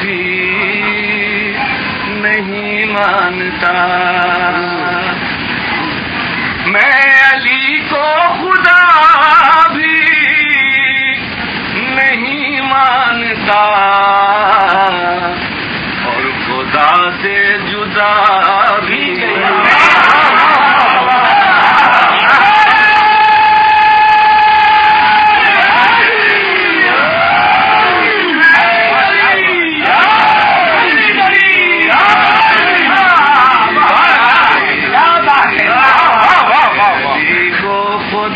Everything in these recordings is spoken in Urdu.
بھی نہیں مانتا۔ میں علی کو خدا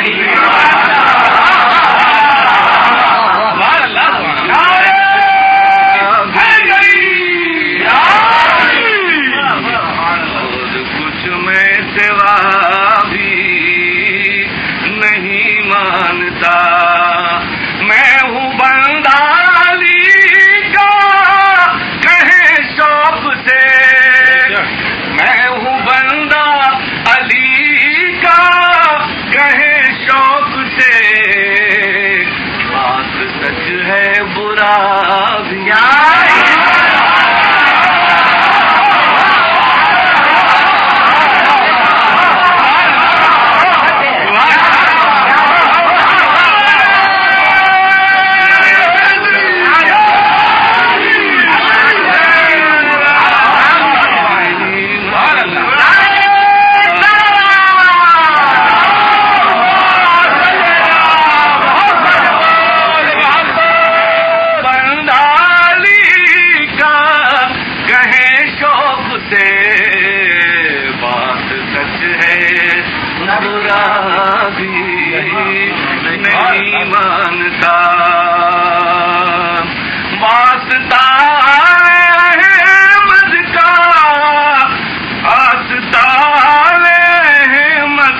نہیں۔ راضیہ نہیں مانتا۔ واسطہ احمد کا واسطہ احمد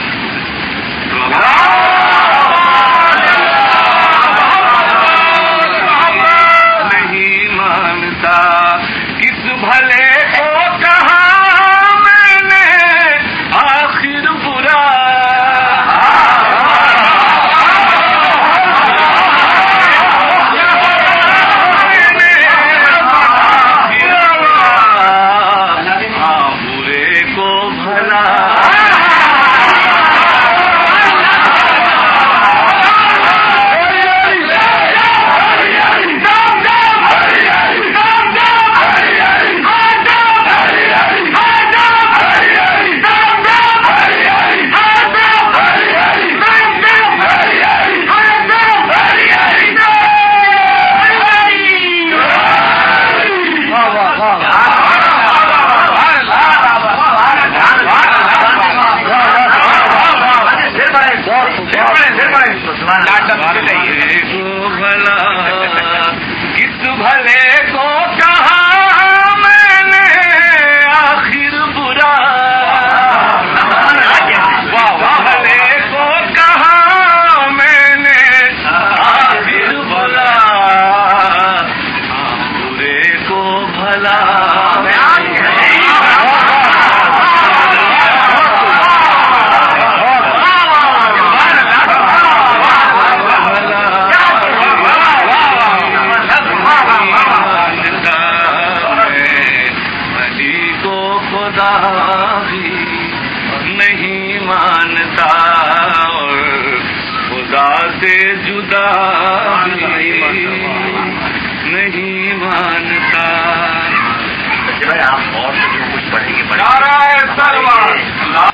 نہیں مانتا۔ کس بھلے کس بھلے خدا بھی نہیں مانتا اور خدا سے جدا بھی نہیں مانتا۔ جی آپ اور جو کچھ پڑھیں گے